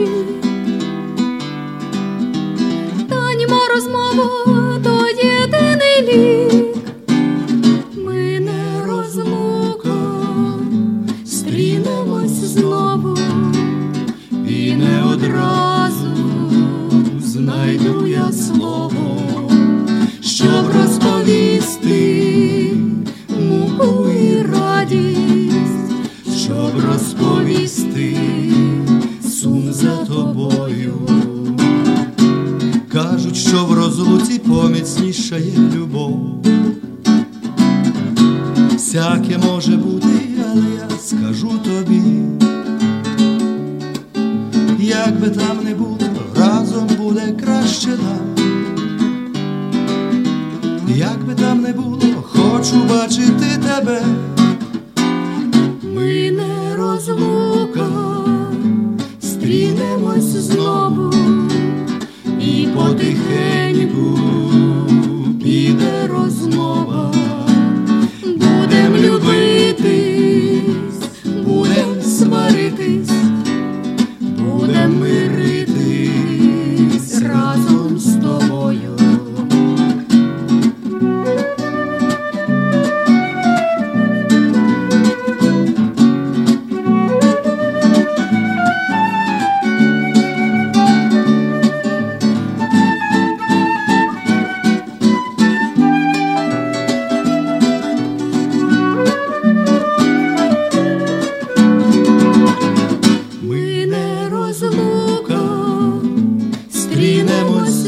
неспокій душі. Та німа розмова то єдиний лік. Ми не розлука, стрінемось знову, і не одразу знайду я слово, розлуці поміцнішає любов. Всяке може бути, але я скажу тобі, як би там не було, разом буде краще нам. Як би там не було, хочу бачити тебе. Ми не розлука, стрінемось знову, і потихеньку and we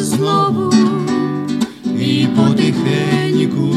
знову і потихеньку